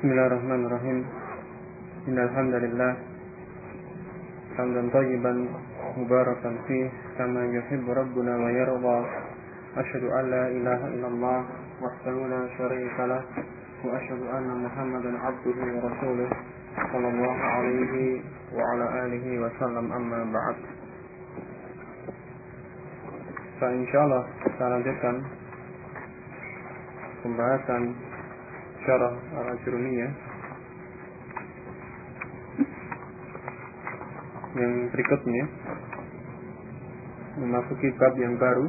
بسم الله الرحمن الرحيم إن الحمد لله حمدا طيبا مباركا فيه كما يحب ربنا ويرضى أشهد أن لا إله إلا الله وحده لا شريك له وأشهد أن محمدا عبده ورسوله صلى الله عليه وعلى آله وسلم أما بعد فإن شاء الله kita pembahasan syarah al-ajrumiyah yang berikutnya memasuki bab yang baru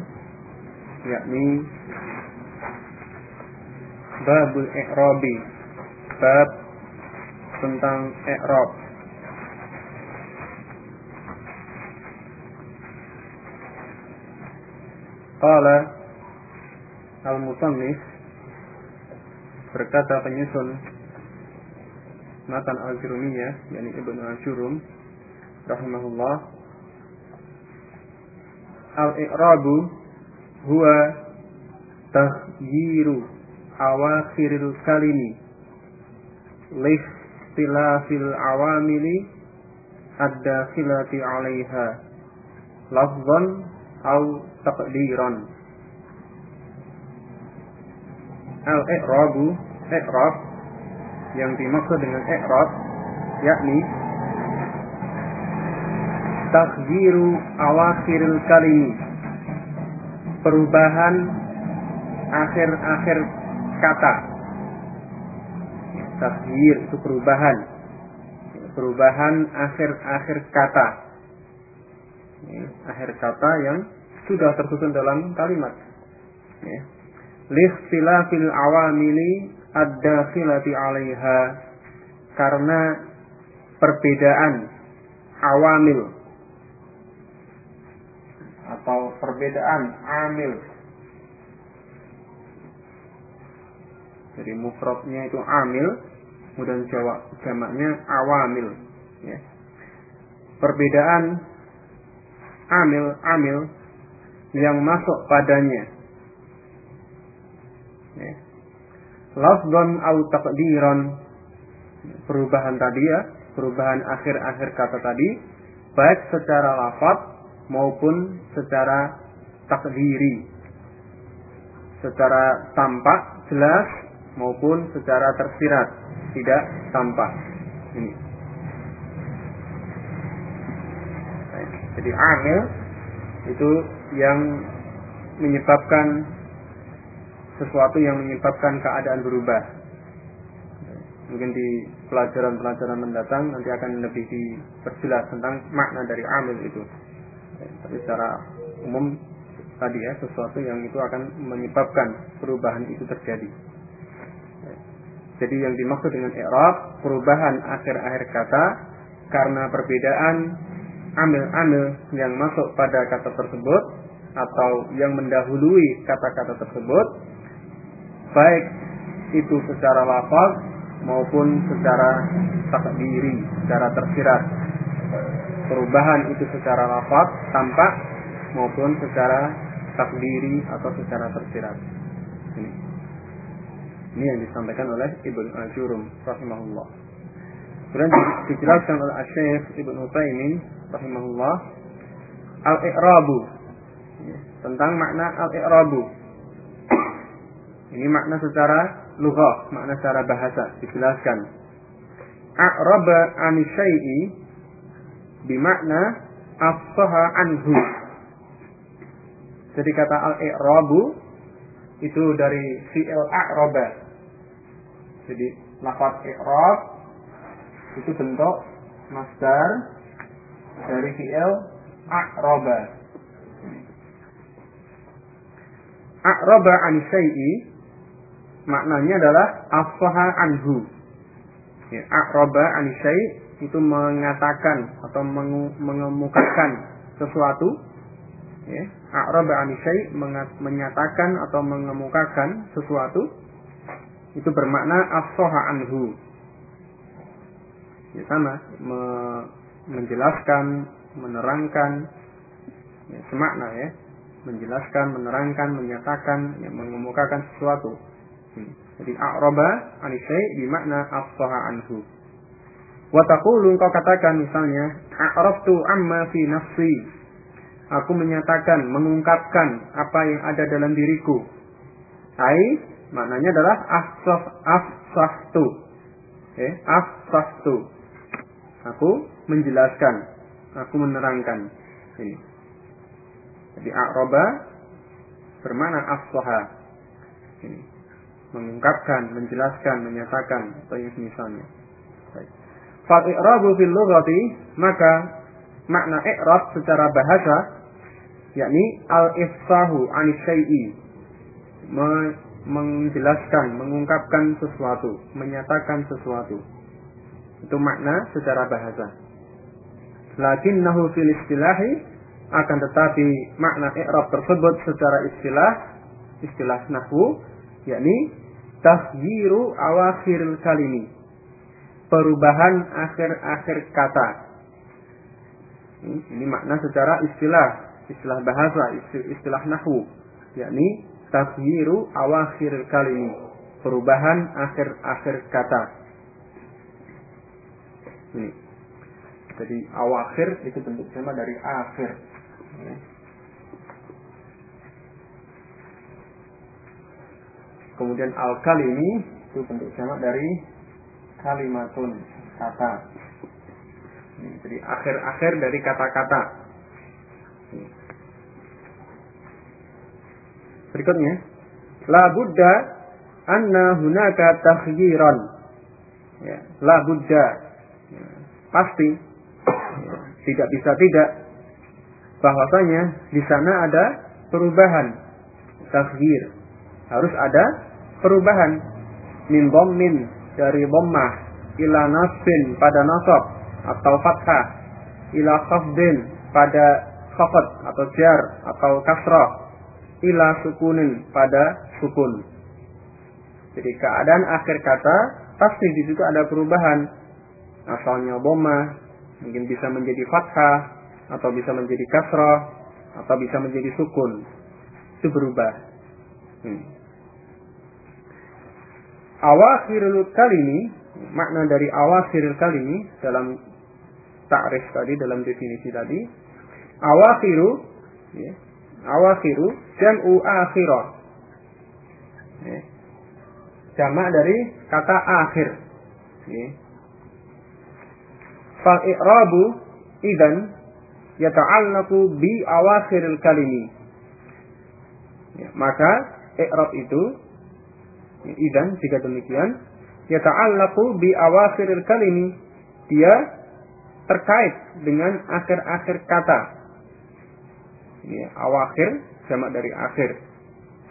yakni babul i'rabi bab tentang i'rab. Qala al-musannif berkata penyusun matan al-jurumiyah yakni Ibnu al-Jurum rahimahullah al-i'rabu huwa taghyiru awakhiril kalimi lihtilafil awamili ad-dakhilati 'alaiha lafzan aw taqdiran al-i'rabu i'rab yang dimaksud dengan i'rab yakni takhyiru awakhiril kalimi perubahan akhir-akhir kata. Takhyir itu perubahan. Perubahan akhir-akhir kata. Akhir kata yang sudah tersusun dalam kalimat lihtilafil awamili ad-dakhilati 'alaiha. Karena perbedaan awamil. Atau perbedaan amil. Jadi mufradnya itu amil kemudian jawab jamaknya awamil. Ya. perbedaan amil amil yang masuk padanya ya. Lafdon au takdiron perubahan tadi ya perubahan akhir-akhir kata tadi baik secara lafaz maupun secara takdiri. Secara tampak jelas maupun secara tersirat tidak tampak. Ini. Jadi amil itu yang menyebabkan sesuatu yang menyebabkan keadaan berubah. Mungkin di pelajaran-pelajaran mendatang nanti akan lebih diperjelas tentang makna dari amil itu. Tapi secara umum tadi ya sesuatu yang itu akan menyebabkan perubahan itu terjadi. Jadi yang dimaksud dengan i'rab perubahan akhir-akhir kata karena perbedaan amil-amil yang masuk pada kata tersebut atau yang mendahului kata-kata tersebut baik itu secara lafaz maupun secara takdiri, secara tersirat. Perubahan itu secara lafaz tampak maupun secara takdiri atau secara tersirat. Ini. Ini yang disampaikan oleh Ibnu Al-Jurum rahimahullah. Kemudian dijelaskan oleh Syekh Ibnu Utsaimin rahimahullah al-i'rabu tentang makna al-i'rabu ini makna secara lughah, makna secara bahasa dijelaskan. A'raba an syai'i bimakna afsaha anhu. Jadi kata al-i'rabu itu dari fi'il a'raba. Jadi lafaz i'rab itu bentuk masdar dari fi'il a'raba. A'raba an syai'i maknanya adalah afaha anhu. Ya, a'raba an itu mengatakan atau mengemukakan sesuatu. Ya, a'raba an menyatakan atau mengemukakan sesuatu itu bermakna afaha anhu. Ya sama, me menjelaskan, menerangkan ya, semakna ya menjelaskan, menerangkan, menyatakan, ya, mengemukakan sesuatu. Hmm. Jadi a'raba anisai bimakna afsaha anhu. Wa taqulu kau katakan misalnya a'raftu amma fi nafsi. Aku menyatakan, mengungkapkan apa yang ada dalam diriku. Ai maknanya adalah afsah afsahtu. Eh, afsahtu. Aku menjelaskan, aku menerangkan. Ini. Jadi a'raba bermakna afsaha. Ini mengungkapkan, menjelaskan, menyatakan atau yang misalnya. Fal i'rabu fil lughati maka makna i'rab secara bahasa yakni al ifsahu an syai'i menjelaskan, mengungkapkan sesuatu, menyatakan sesuatu. Itu makna secara bahasa. Lakinnahu fil istilahi akan tetapi makna i'rab tersebut secara istilah istilah nahwu yakni tahyiru awakhiril kalimi. Perubahan akhir-akhir kata. Ini makna secara istilah. Istilah bahasa istilah nahwu. Yakni tahyiru awakhiril kalimi. Perubahan akhir-akhir kata. Ini. Jadi awakhir itu bentuk sama dari akhir Kemudian al-kalimi itu bentuk jamak dari kalimatun kata. Jadi akhir-akhir dari kata-kata. Berikutnya, la buddha anna hunaka takhyiran. Ya, la buddha. Ya, pasti ya, tidak bisa tidak bahwasanya di sana ada perubahan takhyir. Harus ada perubahan min dhammin dari dhammah ila nasbin pada nasab atau fathah ila khafdin pada khafad atau jar atau kasrah ila sukunin pada sukun. Jadi keadaan akhir kata pasti di situ ada perubahan. Asalnya dhammah mungkin bisa menjadi fathah atau bisa menjadi kasrah atau bisa menjadi sukun. Itu berubah. Hmm awakhirul kalimi makna dari awakhirul kalimi dalam takrif tadi dalam definisi tadi awakhiru ya, awakhiru jam'u akhirah. Ya, jamak dari kata akhir. Ya. fal i'rabu idan yata'allaqu bi awakhiril kalimi. Ya, maka i'rab itu Idan jika demikian, ya ta'allaqu bi awakhiril kalimi. Dia terkait dengan akhir-akhir kata. Ini awakhir jamak dari akhir.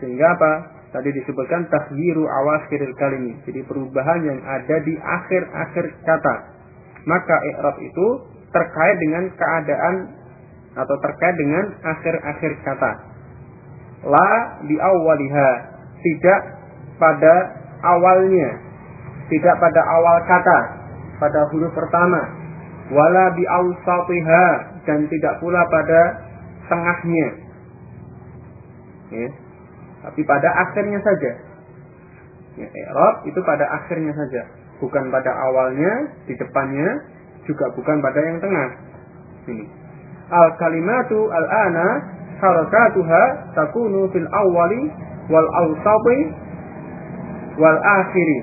Sehingga apa? Tadi disebutkan takhyiru awakhiril kalimi. Jadi perubahan yang ada di akhir-akhir kata. Maka i'rab itu terkait dengan keadaan atau terkait dengan akhir-akhir kata. La di awaliha tidak pada awalnya, tidak pada awal kata, pada huruf pertama. Wala bi dan tidak pula pada tengahnya. Ya. Tapi pada akhirnya saja. Ya, i'rab itu pada akhirnya saja, bukan pada awalnya, di depannya, juga bukan pada yang tengah. Ini. Al kalimatu al ana harakatuha takunu fil awwali wal awsati wal akhiri.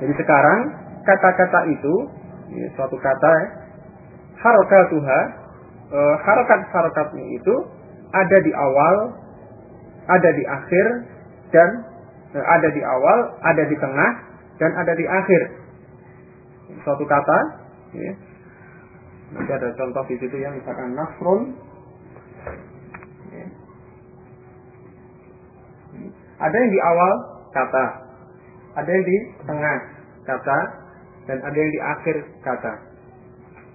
Jadi sekarang kata-kata itu ini suatu kata ya, harokatuha e, harokat-harokatnya itu ada di awal, ada di akhir dan e, ada di awal, ada di tengah dan ada di akhir. Suatu kata ya. Nanti ada contoh di situ yang misalkan nasrun Ada yang di awal kata, ada yang di tengah kata, dan ada yang di akhir kata.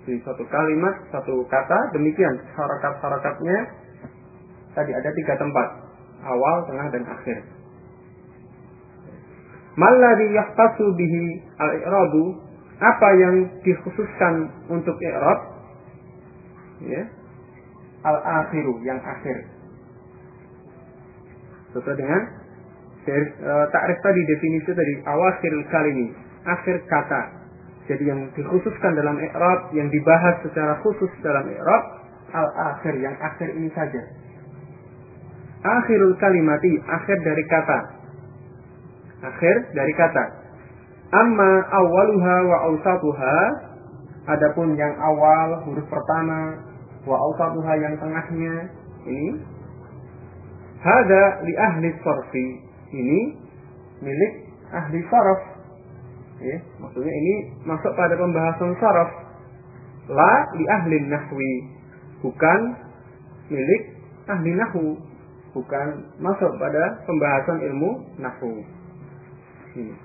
Di satu kalimat, satu kata, demikian harakat-harakatnya tadi ada tiga tempat, awal, tengah, dan akhir. Malladhi yahtasu bihi al-i'rabu apa yang dikhususkan untuk i'rab? Ya. Al-akhiru yang akhir. Sesuai dengan takrif tadi definisi tadi awakhir kalimi akhir kata. Jadi yang dikhususkan dalam i'rab yang dibahas secara khusus dalam i'rab al akhir yang akhir ini saja. Akhirul kalimati akhir dari kata. Akhir dari kata. Amma awaluha wa awsatuha adapun yang awal huruf pertama wa awsatuha yang tengahnya ini. Hada li ahli sorfi ini milik ahli saraf ya maksudnya ini masuk pada pembahasan saraf la li ahli nahwi bukan milik ahli nahwu bukan masuk pada pembahasan ilmu nahwu. Ini.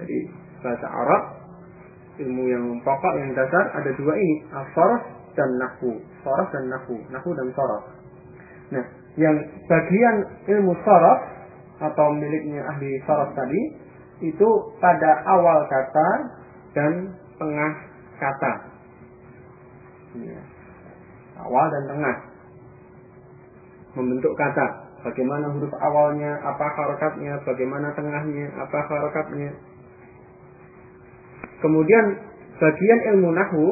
Jadi bahasa Arab ilmu yang pokok yang dasar ada dua ini al dan nahwu. Saraf dan nahwu nahwu dan saraf nah yang bagian ilmu saraf atau miliknya ahli saraf tadi itu pada awal kata dan tengah kata. Ya. Awal dan tengah membentuk kata. Bagaimana huruf awalnya, apa harokatnya, bagaimana tengahnya, apa harokatnya. Kemudian bagian ilmu nahu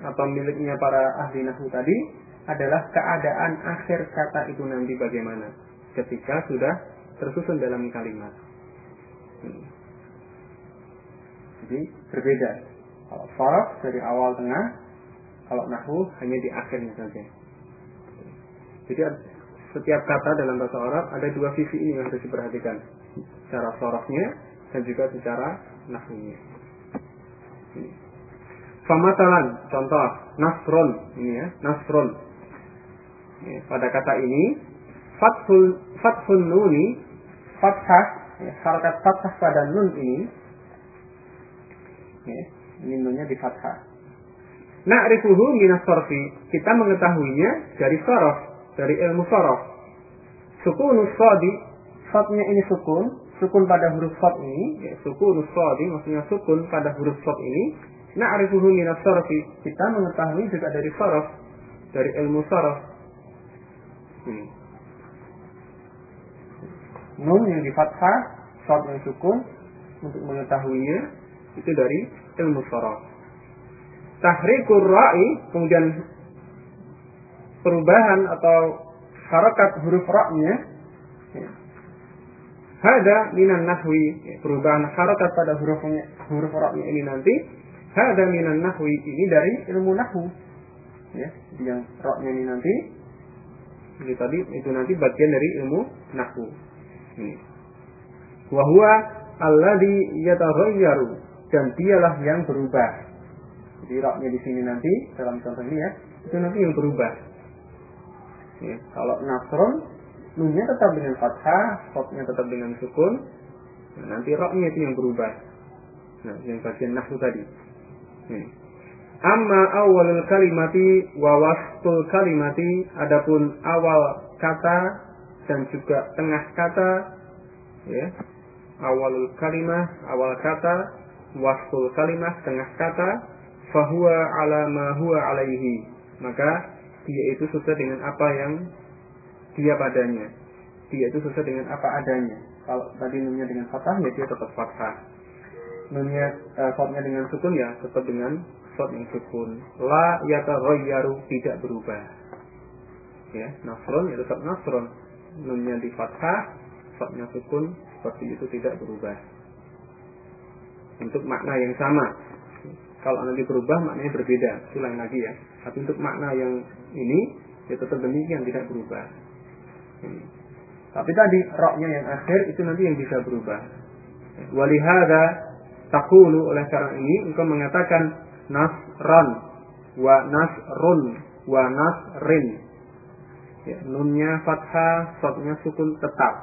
atau miliknya para ahli nahu tadi adalah keadaan akhir kata itu nanti bagaimana ketika sudah tersusun dalam kalimat. Hmm. Jadi berbeda. Kalau faraf dari awal tengah, kalau nahu hanya di akhirnya saja. Jadi setiap kata dalam bahasa Arab ada dua sisi ini yang harus diperhatikan. Secara sorofnya dan juga secara nahunya. Famatalan, contoh, nasron, ini ya, nasron. Ya, pada kata ini, fathul, fathul nuni, fathah, ya, harakat fathah pada nun ini, Ya, ini nunnya di fathah. Na'rifuhu minas sorfi. Kita mengetahuinya dari sorof, dari ilmu sorof. Sukunus sodi, sodnya ini sukun, sukun pada huruf sod ini, ya, sukunus sodi, maksudnya sukun pada huruf sod ini. Na'rifuhu minas sorfi. Kita mengetahui juga dari sorof, dari ilmu sorof. Hmm. Nun yang di fathah, yang sukun, untuk mengetahuinya itu dari ilmu sorof. Tahrikur ra'i kemudian perubahan atau harakat huruf ra-nya ya. Hada minan nahwi ya, perubahan harakat pada hurufnya huruf ra-nya ini nanti hada minan nahwi ini dari ilmu nahwu ya yang ra-nya ini nanti ini tadi itu nanti bagian dari ilmu nahwu wa huwa alladhi yataghayyaru dan dialah yang berubah. Jadi roknya di sini nanti dalam contoh ini ya, itu nanti yang berubah. Ya, kalau nasron, nunnya tetap dengan fathah, sotnya tetap dengan sukun, nah, nanti roknya itu yang berubah. Nah, yang bagian nahwu tadi. Ya. Amma awalul kalimati wa wastul kalimati adapun awal kata dan juga tengah kata ya awalul kalimah awal kata wasful kalimah tengah kata fahuwa ala ma huwa alaihi. Maka dia itu sesuai dengan apa yang dia padanya. Dia itu sesuai dengan apa adanya. Kalau tadi nunnya dengan fathah ya dia tetap fathah. Nunnya uh, dengan sukun ya tetap dengan sot yang sukun la yataghayyaru tidak berubah ya nasron ya tetap nasron nunnya di fathah sotnya sukun seperti itu tidak berubah untuk makna yang sama. Kalau nanti berubah maknanya berbeda, lain lagi ya. Tapi untuk makna yang ini ya tetap demikian tidak berubah. Ini. Tapi tadi roknya yang akhir itu nanti yang bisa berubah. Walihada takulu oleh karena ini engkau mengatakan nasran wa nasrun wa nasrin. Ya, nunnya fathah, sotnya sukun tetap.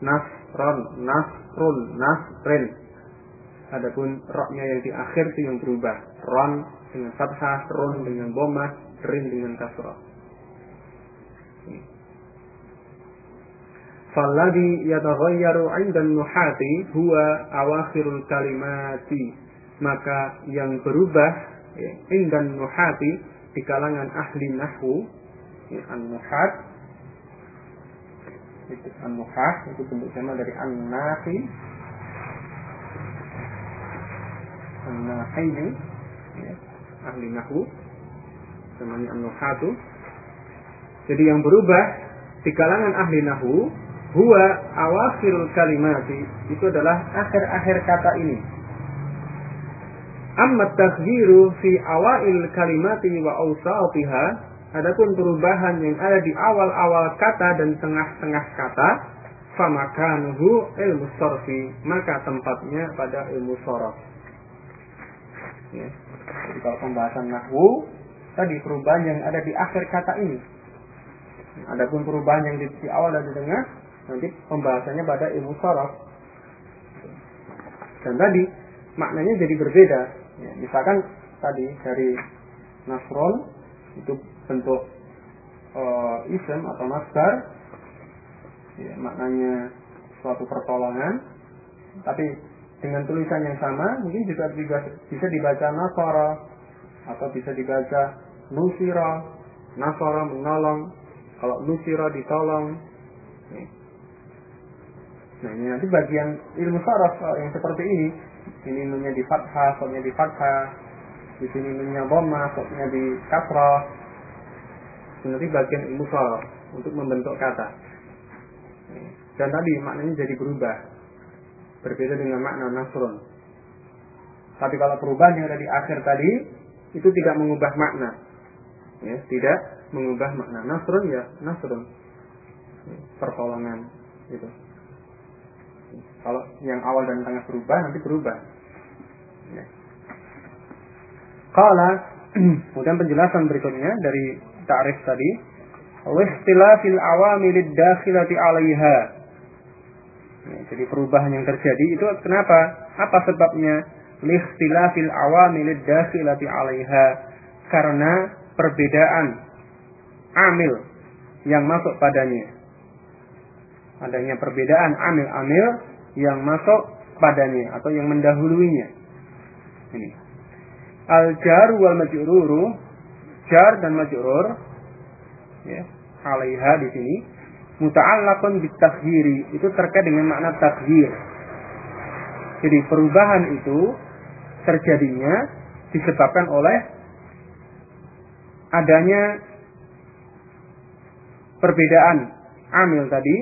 Nasron, nasrun, nasrin. Adapun roknya yang di akhir itu yang berubah. Ron dengan fathah, ron dengan bomah, rin dengan kasrah. Falladhi yataghayyaru 'inda nuhati huwa awakhirul kalimati. Maka yang berubah ya, 'inda nuhati di kalangan ahli nahwu ya, an-nuhat itu an-nuhah itu bentuk sama dari an-nahi an-nahiyu ya, ahli nahu namanya an-nuhatu. Jadi yang berubah di kalangan ahli nahu huwa awakhir kalimati itu adalah akhir-akhir kata ini amma taghyiru fi awail kalimati wa awsatiha Adapun perubahan yang ada di awal-awal kata dan tengah-tengah kata, famakanuhu ilmu sorfi, maka tempatnya pada ilmu sorof. Ya. Jadi kalau pembahasan nahwu, tadi perubahan yang ada di akhir kata ini. Adapun perubahan yang di, di awal dan di tengah, nanti pembahasannya pada ilmu sorof. Dan tadi maknanya jadi berbeda. Ya, misalkan tadi dari nasron itu bentuk ism atau masdar ya, maknanya suatu pertolongan. Tapi dengan tulisan yang sama mungkin juga bisa dibaca nasara atau bisa dibaca nusira. Nasara menolong kalau nusira ditolong. Nah ini nanti bagian ilmu saraf yang seperti ini ini nunnya di fathah, soknya di fathah di sini nunnya bomma, soknya di kasrah nanti bagian ilmu untuk membentuk kata. Dan tadi maknanya jadi berubah. Berbeda dengan makna nasrun. Tapi kalau perubahan yang ada di akhir tadi itu tidak mengubah makna. Ya, tidak mengubah makna. Nasrun ya nasrun. Pertolongan itu. Kalau yang awal dan tengah berubah nanti berubah. Ya. Kalau kemudian penjelasan berikutnya dari ta'rif tadi. Wihtilafil awamilid dakhilati 'alaiha. Ya, jadi perubahan yang terjadi itu kenapa? Apa sebabnya? Lihtilafil awamilid dakhilati 'alaiha? Karena perbedaan amil yang masuk padanya adanya perbedaan amil-amil yang masuk padanya atau yang mendahuluinya ini. Al jar wal majruru jar dan majrur ya alaiha di sini muta'allaqun bitakhyiri itu terkait dengan makna takhyir jadi perubahan itu terjadinya disebabkan oleh adanya perbedaan amil tadi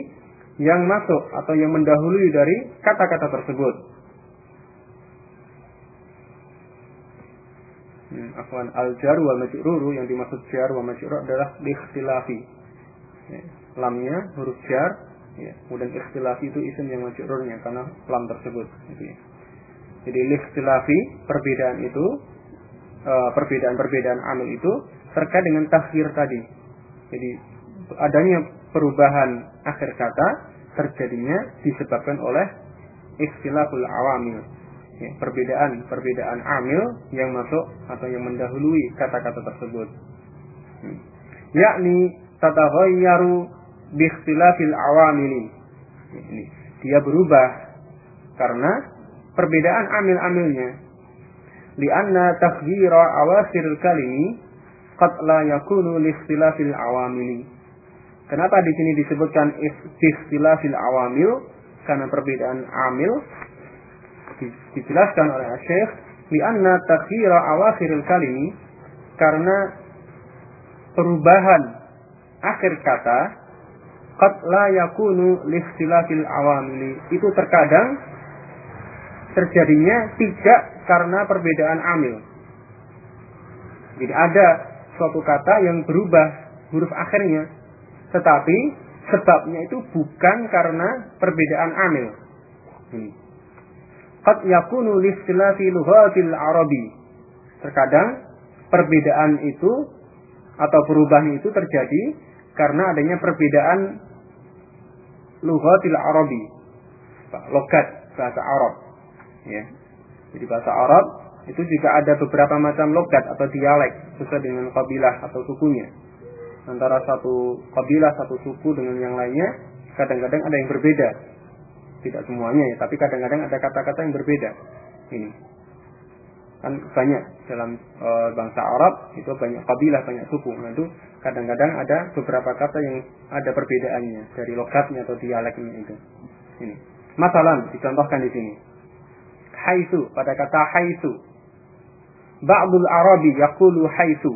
yang masuk atau yang mendahului dari kata-kata tersebut. Hmm, afwan al jar wal majruru yang dimaksud jar wa majrur adalah ikhtilafi. Ya, lamnya huruf jar ya, kemudian ikhtilafi itu isim yang majrurnya karena lam tersebut gitu ya. jadi ikhtilafi perbedaan itu uh, perbedaan-perbedaan amil itu terkait dengan takhir tadi. Jadi adanya perubahan akhir kata terjadinya disebabkan oleh ikhtilaful awamil ya, perbedaan perbedaan amil yang masuk atau yang mendahului kata-kata tersebut. Hmm. Yakni tataghayyaru bi ikhtilafil awamili. Ini dia berubah karena perbedaan amil-amilnya. Lianna takhyira awakhiril kalimi qad la yakunu li ikhtilafil awamili. Kenapa di sini disebutkan ikhtilafil awamil? Karena perbedaan amil dijelaskan oleh Syekh lianna takhira awakhiril kalimi karena perubahan akhir kata qad la yakunu likhtilafil awamili itu terkadang terjadinya tidak karena perbedaan amil. Jadi ada suatu kata yang berubah huruf akhirnya tetapi sebabnya itu bukan karena perbedaan amil ini qad yakunu listilafi lughatil arabi. Terkadang perbedaan itu atau perubahan itu terjadi karena adanya perbedaan lughatil arabi. Logat bahasa Arab. Ya. Jadi bahasa Arab itu juga ada beberapa macam logat atau dialek sesuai dengan kabilah atau sukunya. Antara satu kabilah, satu suku dengan yang lainnya kadang-kadang ada yang berbeda. Tidak semuanya ya, tapi kadang-kadang ada kata-kata yang berbeda. Ini. kan banyak dalam e, bangsa Arab itu banyak kabilah banyak suku. Nah itu kadang-kadang ada beberapa kata yang ada perbedaannya dari logatnya atau dialeknya itu. Ini. Masalah dicontohkan di sini. Haisu pada kata haisu. Ba'dul arabi yaqulu haisu.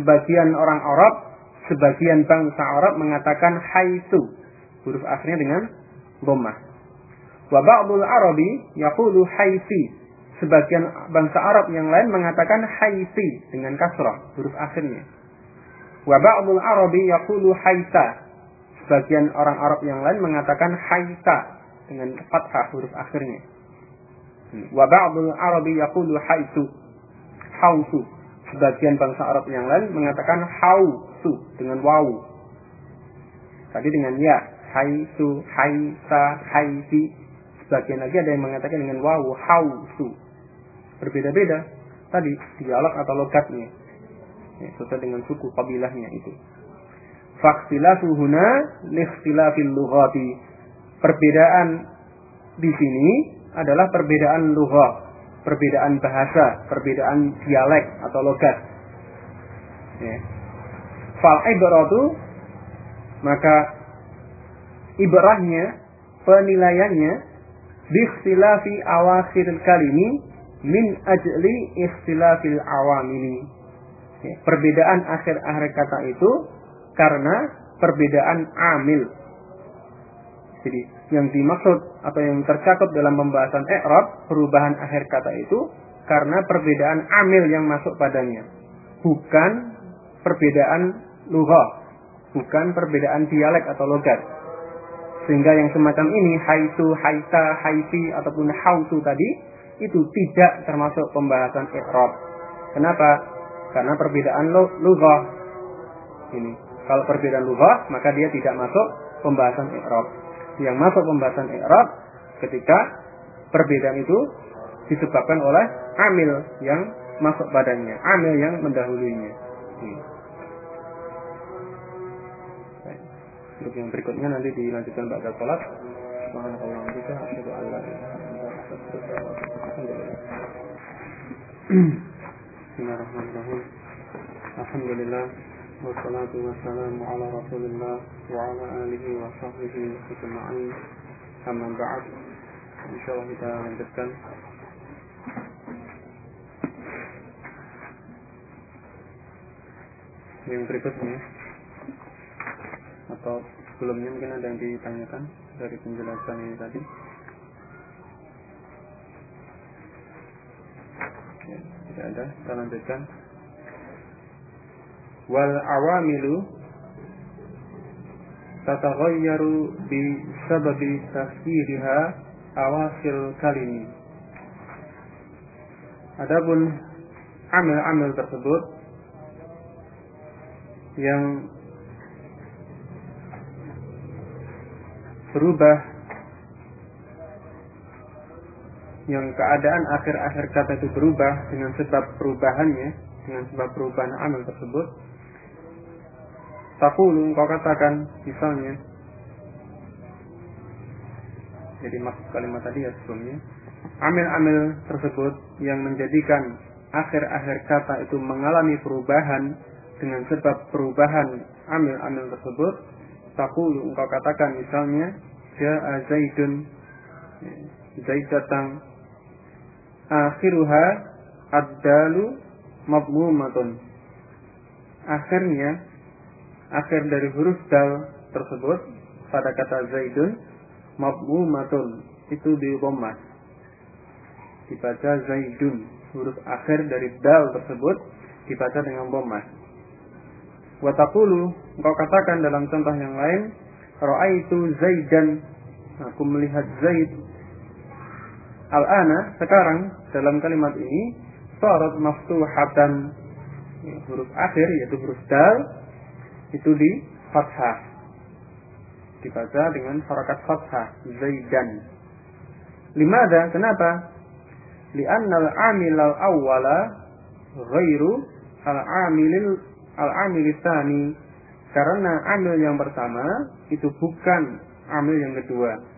Sebagian orang Arab sebagian bangsa Arab mengatakan haisu huruf akhirnya dengan dhammah wa ba'dul arabi yaqulu haisi sebagian bangsa Arab yang lain mengatakan haisi dengan kasrah huruf akhirnya. Wa ba'dul Arabi yaqulu haisa. Sebagian orang Arab yang lain mengatakan haisa dengan fathah huruf akhirnya. Wa ba'dul Arabi yaqulu haisu. Hausu. Sebagian bangsa Arab yang lain mengatakan hausu dengan waw. Tadi dengan ya, haisu, haisa, haisi. Sebagian lagi ada yang mengatakan dengan waw, hausu berbeda-beda tadi dialog atau logatnya ya, sesuai dengan suku kabilahnya itu faksilafu huna likhtilafil lughati perbedaan di sini adalah perbedaan lughah perbedaan bahasa perbedaan dialek atau logat ya. Fal ibratu maka ibrahnya penilaiannya bikhtilafi awakhir kalimi min ajli istilafil awamili. Perbedaan akhir-akhir kata itu karena perbedaan amil. Jadi yang dimaksud atau yang tercakup dalam pembahasan i'rab perubahan akhir kata itu karena perbedaan amil yang masuk padanya, bukan perbedaan lughah, bukan perbedaan dialek atau logat. Sehingga yang semacam ini haitu, haita, haiti ataupun hausu tadi itu tidak termasuk pembahasan i'rab. Kenapa? Karena perbedaan lughah. Ini. Kalau perbedaan lughah, maka dia tidak masuk pembahasan i'rab. Yang masuk pembahasan i'rab ketika perbedaan itu disebabkan oleh amil yang masuk badannya, amil yang mendahulunya. Untuk yang berikutnya nanti dilanjutkan pada sholat. Subhanallah bihamdihi asyhadu Bismillahirrahmanirrahim. Alhamdulillah wassalatu wassalamu ala Rasulillah wa ala alihi wa sahbihi ajma'in. Amma ba'd. Insyaallah kita lanjutkan yang berikutnya atau sebelumnya mungkin ada yang ditanyakan dari penjelasan ini tadi. tidak ada. Kita lanjutkan. Wal awamilu tataghayyaru bi sababi tafsiriha awakhir kalimi. Adapun amil-amil tersebut yang berubah. Yang keadaan akhir-akhir kata itu berubah dengan sebab perubahannya, dengan sebab perubahan amal tersebut, takulu kau katakan misalnya, jadi maksud kalimat tadi ya sebelumnya, amil-amil tersebut yang menjadikan akhir-akhir kata itu mengalami perubahan dengan sebab perubahan amil-amil tersebut, takulu engkau katakan misalnya, ja'a zaidun, Zaid datang akhiruha ad-dalu. Akhirnya akhir dari huruf dal tersebut pada kata zaidun mabmumatun itu di dhammah. Dibaca zaidun, huruf akhir dari dal tersebut dibaca dengan dhammah. Wa taqulu engkau katakan dalam contoh yang lain, ra'aitu zaidan. Aku melihat zaid. Al-ana sekarang dalam kalimat ini sorot maftuhatan ya, huruf akhir yaitu huruf dal itu di fathah. Dibaca dengan harakat fathah zaidan. Limada kenapa? Li'anna al-amil al-awwala ghairu al-amilil al-amil tsani karena amil yang pertama itu bukan amil yang kedua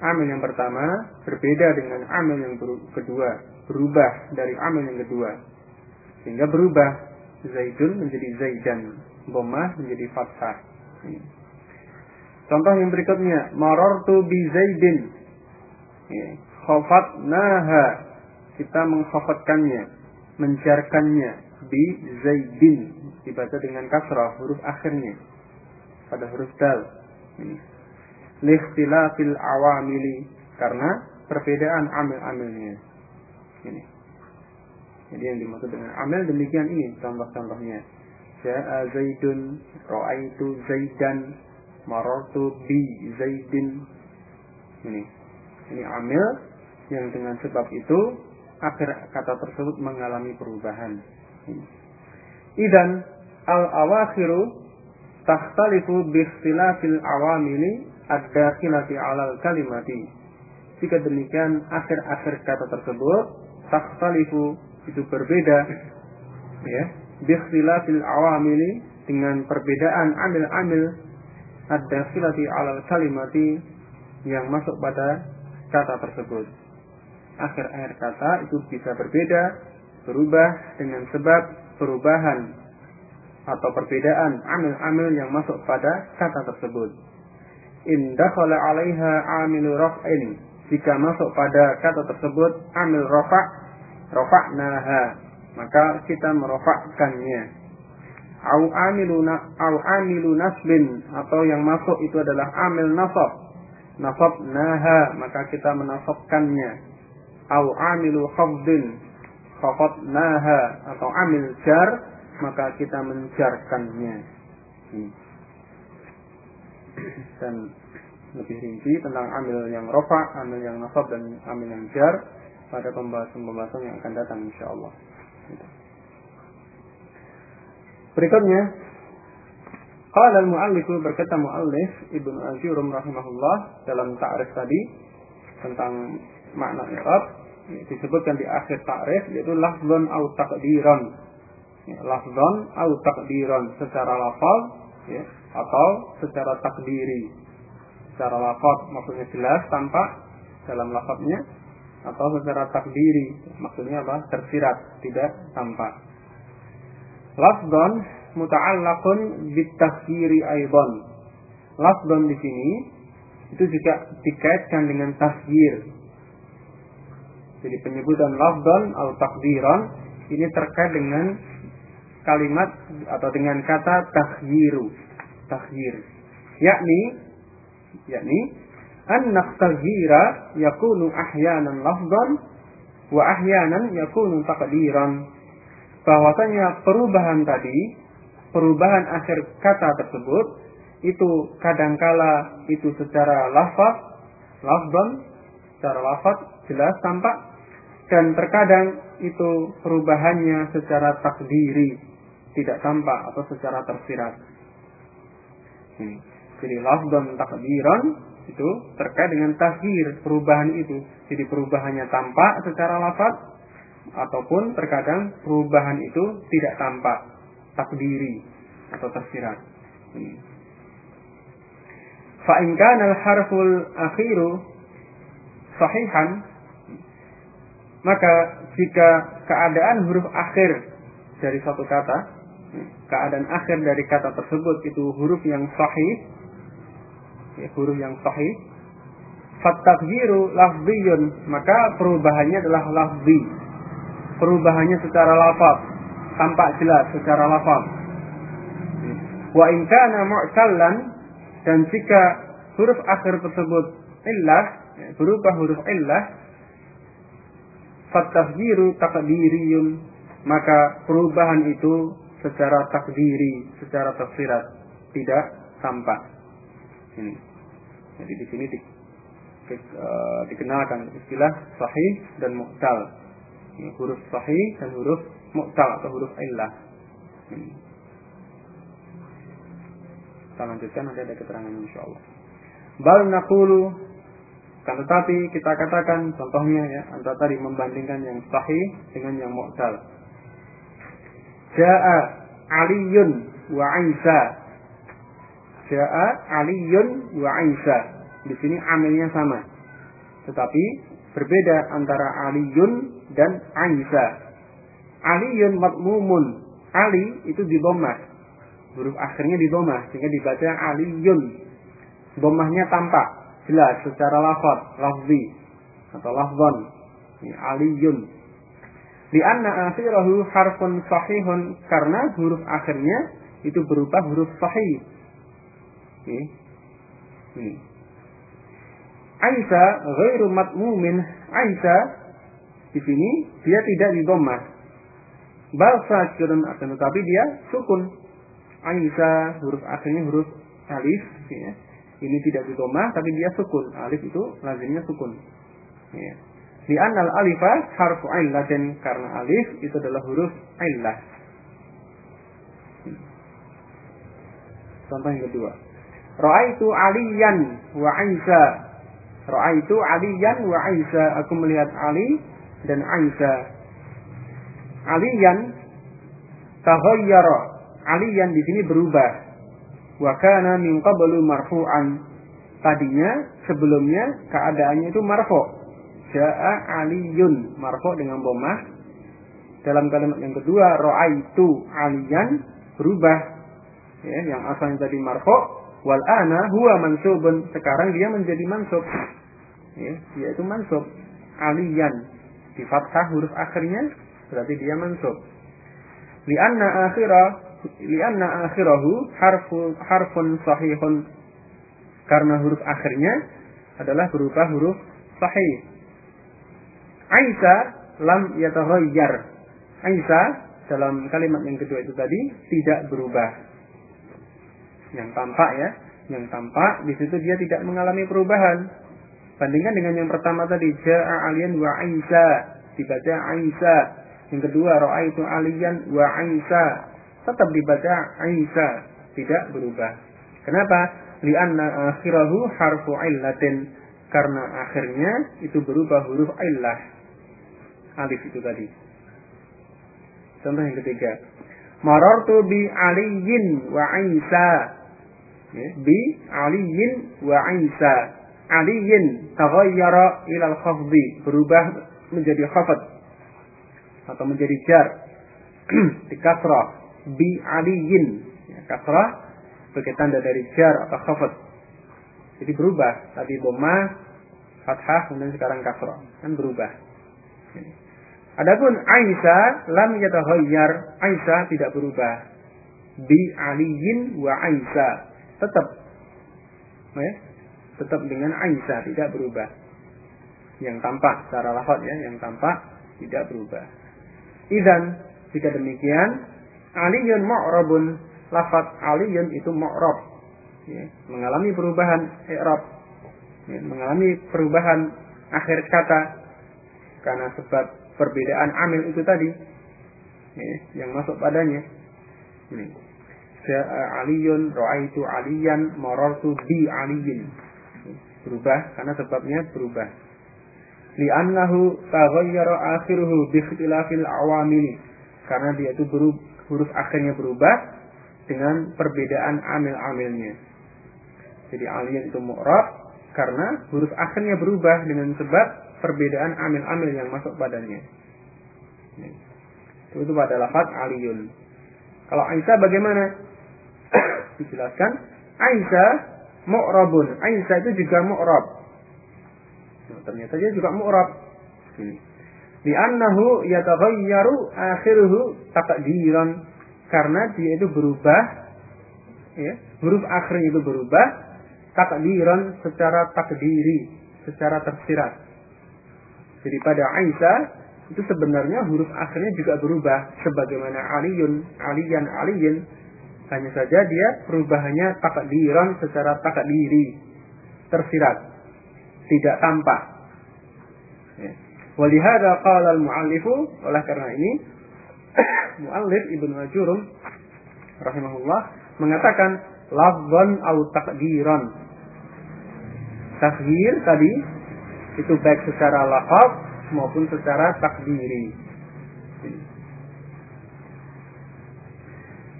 amil yang pertama berbeda dengan amil yang kedua, berubah dari amil yang kedua. Sehingga berubah zaidun menjadi zaidan, bomah menjadi fathah. Contoh yang berikutnya, marartu bi zaidin. Ya, naha kita mengkhafatkannya, menjarkannya bi zaidin dibaca dengan kasrah huruf akhirnya pada huruf dal. Ini likhtilafil awamili karena perbedaan amil-amilnya. Ini. Jadi yang dimaksud dengan amil demikian ini contoh-contohnya. Ja'a Zaidun, Ra'aitu Zaidan, Marartu bi Zaidin. Ini. Ini amil yang dengan sebab itu akhir kata tersebut mengalami perubahan. Idan al-awakhiru takhtalifu bi ikhtilafil awamili ad-dakhilati 'alal kalimati. Jika demikian akhir-akhir kata tersebut takhtalifu itu berbeda ya bi ikhtilafil awamili dengan perbedaan amil-amil ad-dakhilati 'alal kalimati yang masuk pada kata tersebut. Akhir-akhir kata itu bisa berbeda, berubah dengan sebab perubahan atau perbedaan amil-amil yang masuk pada kata tersebut. In dakhala 'alaiha 'amilu raf'in. Jika masuk pada kata tersebut amil rafa' rafa'naha. Maka kita merofakkannya au amiluna au amilu nasbin. Atau yang masuk itu adalah amil nasab. Nasab naha maka kita menasabkannya. Au amilu khafdin naha atau amil jar maka kita menjarkannya. Hmm. Dan lebih rinci tentang amil yang rofa, amil yang nasab dan amil yang jar pada pembahasan-pembahasan yang akan datang insya Allah. Berikutnya, Qala al-mu'allif berkata mu'allif Ibnu Ajurum rahimahullah dalam ta'rif tadi tentang makna i'rab disebutkan di akhir ta'rif yaitu lafzon au takdiran. Ya, lafzon au takdiran secara lafal ya, atau secara takdiri. Secara lafaz maksudnya jelas tampak dalam lafaznya atau secara takdiri. Maksudnya apa? Tersirat tidak tampak. Lafdon muta'allaqun bitakhiri aidan. Lafdon di sini itu juga dikaitkan dengan tasgir jadi penyebutan lafdon atau takdiran ini terkait dengan kalimat atau dengan kata takhyiru. Takhir. Yakni yakni anna takhira yakunu ahyanan lafdan wa ahyanan yakunu taqdiran bahwasanya perubahan tadi perubahan akhir kata tersebut itu kadangkala itu secara lafaz lafdan secara lafaz jelas tampak dan terkadang itu perubahannya secara takdiri tidak tampak atau secara tersirat Hmm. Jadi lafdan takdiran itu terkait dengan tahir perubahan itu. Jadi perubahannya tampak secara lafaz ataupun terkadang perubahan itu tidak tampak takdiri atau tersirat. Hmm. Fa in kana al-harful akhiru sahihan maka jika keadaan huruf akhir dari suatu kata keadaan akhir dari kata tersebut itu huruf yang sahih ya, huruf yang sahih fatakhiru lafziyun maka perubahannya adalah lafzi. Perubahannya secara lafaz tampak jelas secara lafaz. Wa in kana mu'tallan dan jika huruf akhir tersebut illah ya, berubah huruf illah fatakhiru takdiriyun maka perubahan itu secara takdiri, secara tersirat tidak tampak. Ini. Jadi di sini di, di, uh, dikenalkan istilah sahih dan mu'tal. Ini huruf sahih dan huruf mu'tal atau huruf illah. Ini. Kita lanjutkan nanti ada keterangan insyaallah. Bal naqulu kan tetapi kita katakan contohnya ya antara tadi membandingkan yang sahih dengan yang mu'tal Ja'a Aliyun wa Isa. Ja'a Aliyun wa Isa. Di sini amilnya sama. Tetapi berbeda antara aliyun dan Aisyah. Aliyun matmumun. Ali itu di. Huruf akhirnya di sehingga dibaca aliyun. Domahnya tampak jelas secara lafaz, lafzi atau lafzan. Ini aliyun. anna akhirahu harfun sahihun karena huruf akhirnya itu berupa huruf sahih. Ini. Ini. Aisyah ghairu matmumin. Aisyah di sini dia tidak di domah. Bahasa sakirun akan tetapi dia sukun. Aisyah huruf akhirnya huruf alif ya. Ini tidak di domah tapi dia sukun. Alif itu lazimnya sukun. Ya. Di anal alifah harfu illatin karena alif itu adalah huruf illah. Contoh yang kedua. Ra'aitu aliyan wa Aisyah Ra'aitu Aliyan wa Aisyah. Aku melihat Ali dan Aisyah. Aliyan tahayyara. Aliyan di sini berubah. Wa kana min qablu marfu'an. Tadinya sebelumnya keadaannya itu marfu'. Ja'a Aliyun marfu' dengan bomah. Dalam kalimat yang kedua ra'aitu Aliyan berubah. Ya, yang asalnya tadi marfu' wal ana huwa mansubun sekarang dia menjadi mansub ya, yaitu mansub aliyan di fathah huruf akhirnya berarti dia mansub lianna akhirah lianna akhirahu harfu harfun sahihun. Karena huruf akhirnya adalah berupa huruf sahih. Aisyah lam yataghayyar. Aisyah dalam kalimat yang kedua itu tadi tidak berubah. Yang tampak ya yang tampak di situ dia tidak mengalami perubahan. Bandingkan dengan yang pertama tadi ja'a aliyan wa Isa dibaca Isa. Yang kedua itu aliyan wa Isa tetap dibaca Isa, tidak berubah. Kenapa? Lianna akhirahu harfu illatin karena akhirnya itu berubah huruf illah. Alif itu tadi. Contoh yang ketiga. Marartu bi aliyin wa Isa. Ya, bi aliyin wa Isa aliyin taghayyara ilal khafdi berubah menjadi khafd atau menjadi jar di kasrah bi aliyin. Ya, kasrah sebagai tanda dari jar atau khafd jadi berubah. Tadi dhamma fathah kemudian sekarang kasrah. Kan berubah. Adapun Aisyah lam yataghayyar. Aisyah tidak berubah. Bi aliyin wa Aisyah. Tetap. Ya, tetap dengan Aisyah tidak berubah. Yang tampak secara lafaz ya, yang tampak tidak berubah. Idan jika demikian aliyun mu'rabun. Lafaz aliyun itu mu'rab. Ya, mengalami perubahan i'rab. Ya, mengalami perubahan akhir kata. Karena sebab perbedaan amil itu tadi. Ya, yang masuk padanya. Ini. Aliyun ra'aitu aliyan marartu bi aliyin. Berubah karena sebabnya berubah. Li'annahu taghayyara akhiruhu bi ikhtilafil. Karena dia itu berubah, huruf akhirnya berubah dengan perbedaan amil-amilnya. Jadi aliyah itu mu'rab karena huruf akhirnya berubah dengan sebab perbedaan amil-amil yang masuk padanya. Itu pada lafaz aliyun. Kalau Aisyah bagaimana? Dijelaskan, Aisyah mu'rabun. Aisyah itu juga mu'rab. Nah, ternyata dia juga mu'rab. Di annahu yataghayyaru akhiruhu takdiran karena dia itu berubah ya, huruf akhirnya itu berubah takdiran secara takdiri, secara tersirat. Jadi pada Aisyah itu sebenarnya huruf akhirnya juga berubah sebagaimana aliyun, aliyan, aliyin hanya saja dia perubahannya takdiran secara takdiri, tersirat, tidak tampak. Ya. Walihada qala al-muallifu oleh karena ini muallif Ibnu Ajurum rahimahullah mengatakan lafzan au takdiran. Takhir tadi itu baik secara lafaz maupun secara takdiri.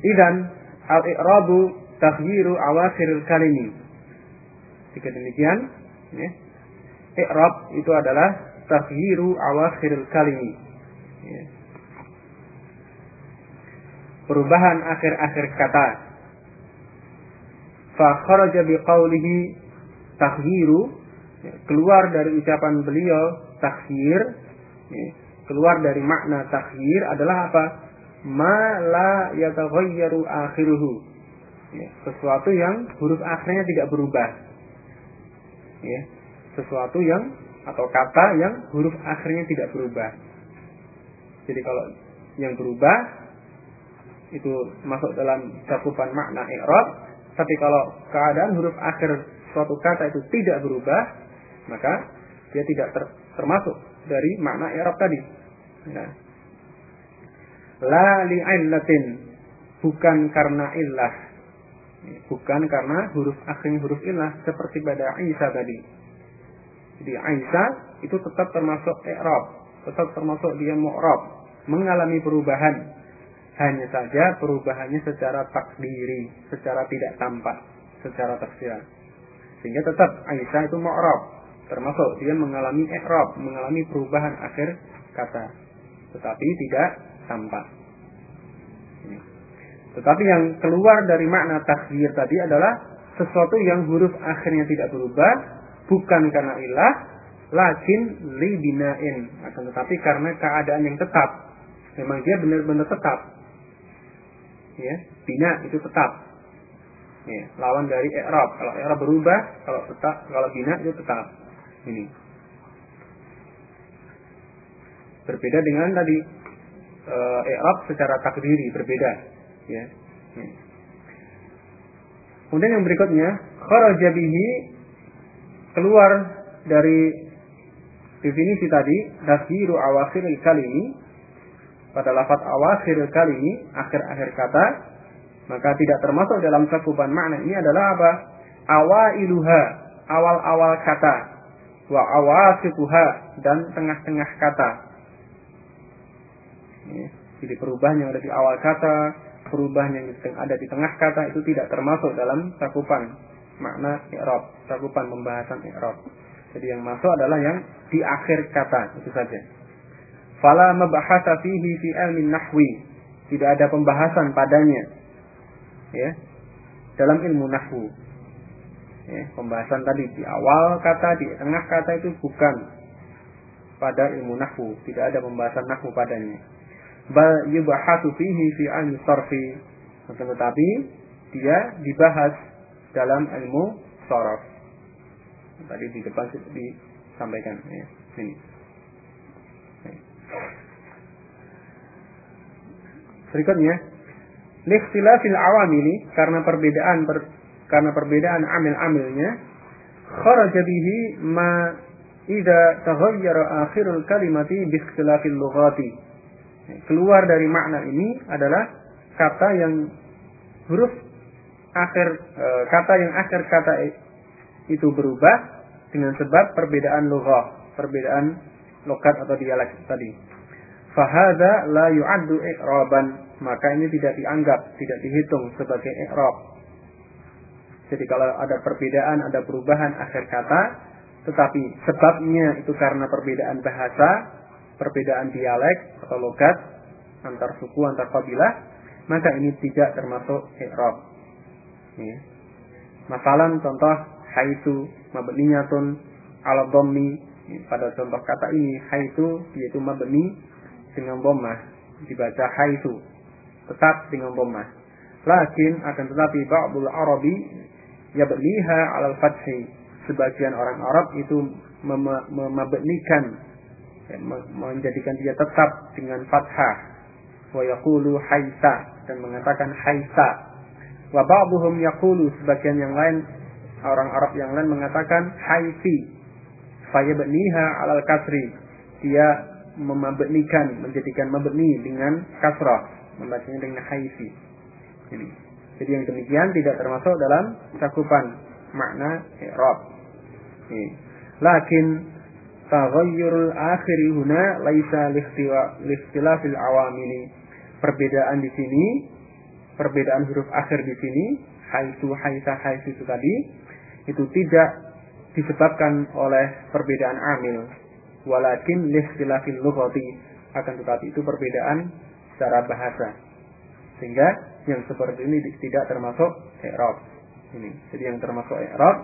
Idan al-i'rabu takhyiru awakhiril kalimi. Jika demikian, ya, i'rab itu adalah taghyiru awakhiril kalimi. Perubahan akhir-akhir kata. Fa kharaja biqaulihi taghyiru keluar dari ucapan beliau takhir keluar dari makna takhir adalah apa? Ma la yataghayyaru akhiruhu. Sesuatu yang huruf akhirnya tidak berubah. Ya, sesuatu yang atau kata yang huruf akhirnya tidak berubah. Jadi kalau yang berubah itu masuk dalam cakupan makna i'rab, tapi kalau keadaan huruf akhir suatu kata itu tidak berubah, maka dia tidak ter, termasuk dari makna i'rab tadi. Nah. La li'illatin bukan karena illah. Bukan karena huruf akhirnya huruf illah seperti pada Isa tadi. Jadi Isa itu tetap termasuk i'rab, tetap termasuk dia mu'rab, mengalami perubahan. Hanya saja perubahannya secara takdiri, secara tidak tampak, secara tersirat. Sehingga tetap Aisyah itu mu'rab, termasuk dia mengalami i'rab, mengalami perubahan akhir kata tetapi tidak tampak. Tetapi yang keluar dari makna takdir tadi adalah sesuatu yang huruf akhirnya tidak berubah, bukan karena ilah, lakin li binain. Akan tetapi karena keadaan yang tetap. Memang dia benar-benar tetap. Ya, bina itu tetap. Ya, lawan dari i'rab. Kalau i'rab berubah, kalau tetap, kalau bina itu tetap. Ini. Berbeda dengan tadi e, i'rab secara takdiri berbeda, ya. Hmm. Kemudian yang berikutnya, kharaja bihi keluar dari definisi tadi, tasyiru awakhir kalimi pada lafaz awakhir kalimi akhir-akhir kata maka tidak termasuk dalam cakupan makna ini adalah apa? Awailuha, awal-awal kata, wa awasituha dan tengah-tengah kata. Jadi perubahan yang ada di awal kata, perubahan yang ada di tengah kata itu tidak termasuk dalam cakupan makna i'rab, cakupan pembahasan i'rab. Jadi yang masuk adalah yang di akhir kata itu saja. Fala mabahasa fihi fi ilmin nahwi. Tidak ada pembahasan padanya. Ya. Dalam ilmu nahwu. Ya, pembahasan tadi di awal kata, di tengah kata itu bukan pada ilmu nahwu, tidak ada pembahasan nahwu padanya bal yubahatsu fihi fi ilmi sarfi tetapi dia dibahas dalam ilmu sorof. Tadi di depan disampaikan ya ini berikutnya likhtilafil awamili karena perbedaan per, karena perbedaan amil-amilnya kharaja bihi ma idza taghayyara akhirul kalimati bi ikhtilafil lughati. Keluar dari makna ini adalah kata yang huruf akhir e, kata yang akhir kata itu berubah dengan sebab perbedaan lughah, perbedaan lokat atau dialek tadi. Fahada la yu'addu i'raban, maka ini tidak dianggap, tidak dihitung sebagai i'rab. Jadi kalau ada perbedaan, ada perubahan akhir kata, tetapi sebabnya itu karena perbedaan bahasa, perbedaan dialek atau logat antar suku antar kabilah maka ini tidak termasuk i'rab. Ya. Masalan contoh haitu mabniyatun ala dhammi. Pada contoh kata ini haitu yaitu mabni dengan dhammah. Dibaca haitu tetap dengan dhammah. Lakin akan tetapi ba'dul arabi yabniha ala fathi. Sebagian orang Arab itu memabnikan ya, menjadikan dia tetap dengan fathah. Wa yaqulu haisa dan mengatakan haisa wa ba'dhum yaqulu sebagian yang lain orang Arab yang lain mengatakan haisi fayabniha alal kasri. Dia memabnikan menjadikan mabni dengan kasrah membacanya dengan haisi ini. Jadi yang demikian tidak termasuk dalam cakupan makna i'rab. Lakin taghayyurul akhiri huna laisa likhtilafil awamili. Perbedaan di sini, perbedaan huruf akhir di sini, haitu haisa haisu itu tadi, itu tidak disebabkan oleh perbedaan amil. Walakin lihtilafil lughati akan tetapi itu perbedaan secara bahasa. Sehingga yang seperti ini tidak termasuk i'rab. Ini jadi yang termasuk i'rab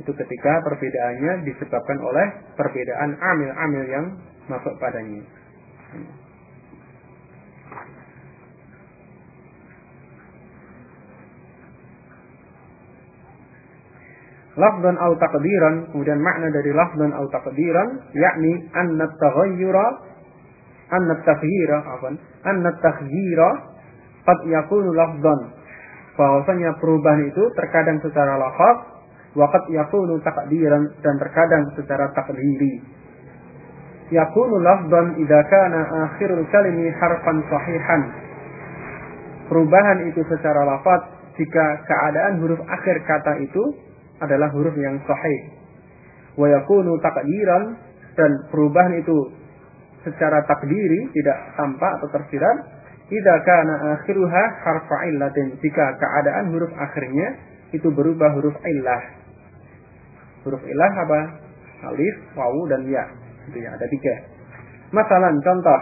itu ketika perbedaannya disebabkan oleh perbedaan amil-amil yang masuk padanya lafdan atau takdiran kemudian makna dari lafdan atau takdiran yakni anna taghayyura anna taghyira afwan anna taghyira qad yakunu lafdan. Bahwasanya perubahan itu terkadang secara lafaz wa qad yakunu takdiran dan terkadang secara takdiri yakunu lafdan idza kana akhirul kalimi harfan sahihan. Perubahan itu secara lafaz jika keadaan huruf akhir kata itu adalah huruf yang sahih. Wa yakunu takdiran dan perubahan itu secara takdiri tidak tampak atau tersirat. Idza kana akhiruha harfa illatin jika keadaan huruf akhirnya itu berubah huruf illah. Huruf illah apa? Alif wawu dan ya. Itu ya ada tiga. Masalan contoh.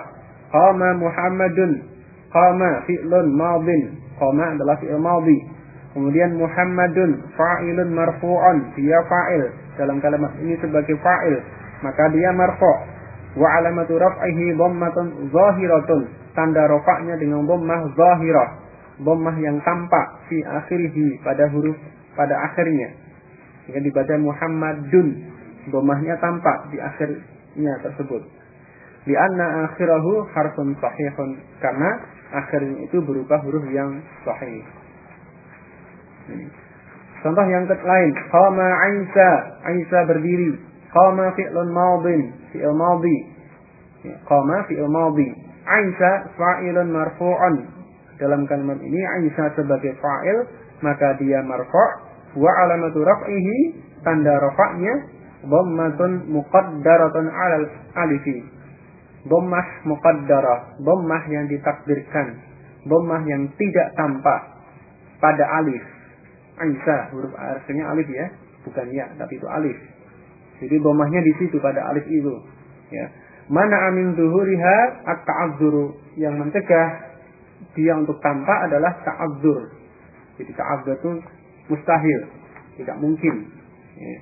Qama muhammadun. Qama fi'lun madin qama adalah fi'il madhi Kemudian Muhammadun fa'ilun marfu'un, dia fa'il dalam kalimat ini sebagai fa'il, maka dia marfu'. Wa alamatu raf'ihi dhammatun zahiratun, tanda rafa'nya dengan dhammah zahirah, dhammah yang tampak fi akhirih pada huruf pada akhirnya. Jika dibaca Muhammadun, dhammahnya tampak di akhirnya tersebut. Di anna akhirahu harfun sahihun karena akhirnya itu berupa huruf yang sahih. Contoh yang lain, qama Isa, Isa berdiri. Qama fi'lun madin, fi'il madhi. Ya, qama fi'il madhi. Isa fa'ilun marfu'un. Dalam kalimat ini Isa sebagai fa'il, maka dia marfu' wa alamatu raf'ihi tanda rafa'nya dhammatun muqaddaratun 'alal alifi. Dhammah muqaddarah, dhammah yang ditakdirkan, dhammah yang tidak tampak pada alif Aisyah huruf akhirnya alif ya. Bukan ya tapi itu alif. Jadi bomahnya di situ pada alif itu ya. Mana amin zuhuriha at yang mencegah dia untuk tampak adalah ta'adzur jadi ta'adzur itu mustahil tidak mungkin ya.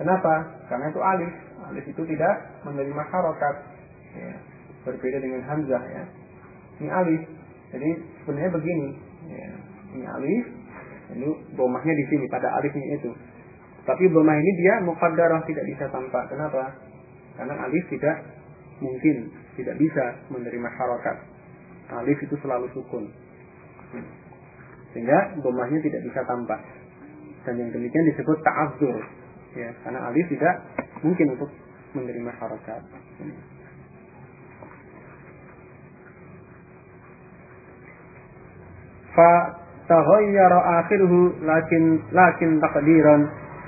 kenapa? Karena itu alif. Alif itu tidak menerima harokat ya. berbeda dengan hamzah ya. Ini alif. Jadi sebenarnya begini ya. ini alif ini bomahnya di sini pada alifnya itu. Tapi bomah ini dia mukaddarah tidak bisa tampak. Kenapa? Karena alif tidak mungkin tidak bisa menerima harokat. Alif itu selalu sukun. Sehingga bomahnya tidak bisa tampak. Dan yang demikian disebut ta'adzur. Ya, karena alif tidak mungkin untuk menerima harokat. Fa taghayyara akhiruhu lakin lakin takdiran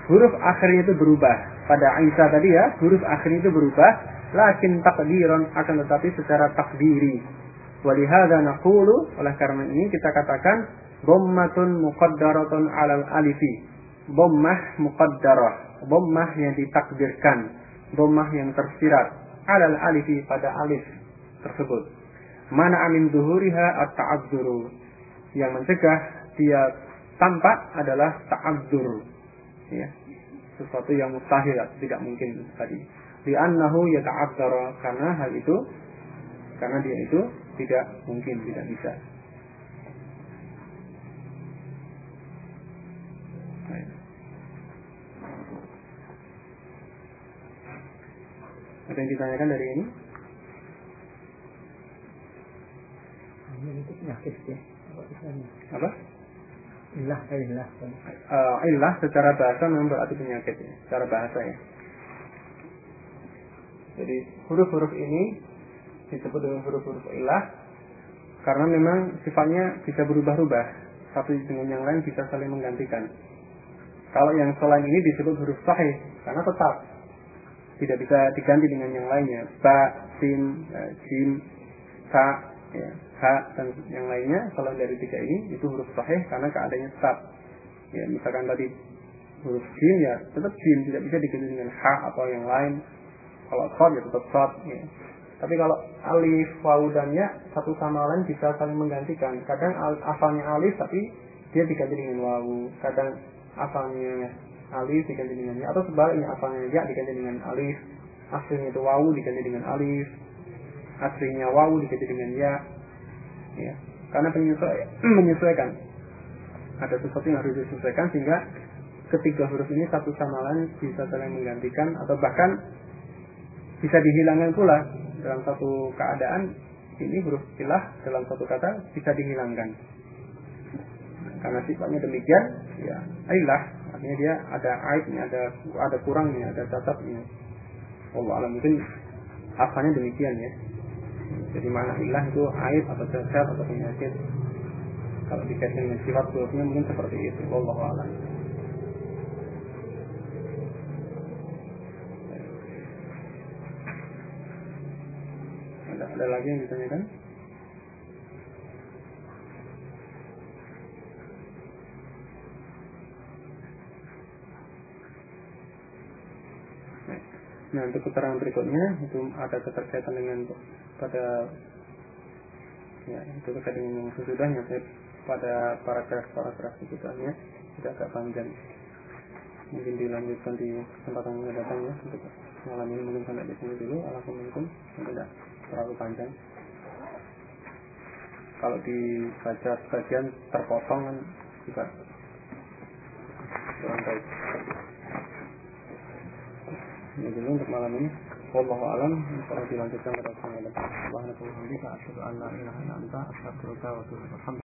huruf akhirnya itu berubah. Pada Isa tadi ya huruf akhirnya itu berubah. Lakin takdiran akan tetapi secara takdiri. Walihada naqulu oleh karena ini kita katakan dhammatun muqaddaratun alal alifi. Dhammah muqaddarah. Dhammah yang ditakdirkan. Dhammah yang tersirat. Alal alifi pada alif tersebut. Mana amin zuhuriha at-ta'adzuru yang mencegah dia tampak adalah ta'adzur ya. Sesuatu yang mustahil tidak mungkin tadi. Di annahu yata'adzara karena hal itu karena dia itu tidak mungkin tidak bisa. Ada yang ditanyakan dari ini? Ini penyakit ya apa? Ilah ilah. Uh, ilah secara bahasa memang berarti penyakit ya secara bahasa ya. Jadi huruf-huruf ini disebut dengan huruf-huruf ilah karena memang sifatnya bisa berubah-ubah satu dengan yang lain bisa saling menggantikan. Kalau yang selain ini disebut huruf sahih karena tetap tidak bisa diganti dengan yang lainnya. Ba sin eh, jim ta ya, ha dan yang lainnya kalau dari tiga ini itu huruf sahih karena keadaannya tetap. Ya misalkan tadi huruf jim ya tetap jim tidak bisa diganti dengan ha atau yang lain. Kalau sod ya tetap sod ya. tapi kalau alif wawu dan ya satu sama lain bisa saling menggantikan. Kadang asalnya alif tapi dia diganti dengan wawu kadang asalnya alif diganti dengan ya atau sebaliknya asalnya ya diganti dengan alif. Aslinya itu wawu diganti dengan alif aslinya wawu diganti dengan ya. Ya. Karena penyesuaian menyesuaikan. Ada sesuatu yang harus disesuaikan sehingga ketiga huruf ini satu sama lain bisa saling menggantikan atau bahkan bisa dihilangkan pula. Dalam satu keadaan ini huruf ilah dalam satu kata bisa dihilangkan. Karena sifatnya demikian ya ilah artinya dia ada aibnya ada ada kurangnya ada catatnya. Allah alam. Mungkin asalnya demikian ya jadi mana ilah itu aib atau cacat atau penyakit. Kalau dikaitkan dengan sifat hurufnya mungkin seperti itu. Allah alam. Ada lagi yang ditanyakan? Nah untuk keterangan berikutnya itu ada keterkaitan dengan pada ya itu terkait dengan yang sesudahnya pada paragraf paragraf sesudahnya tidak agak panjang. Mungkin dilanjutkan di kesempatan yang datang ya untuk malam ini. Mungkin sampai di sini dulu. Alhamdulillah tidak terlalu panjang. Kalau dibaca sebagian terpotong kan juga kurang baik. Ini dulu untuk malam ini Wallahu alam kalau dilanjutkan pada kesempatan Allah Subhanahu wa taala asyhadu an la ilaha illa anta astaghfiruka wa atubu ilaik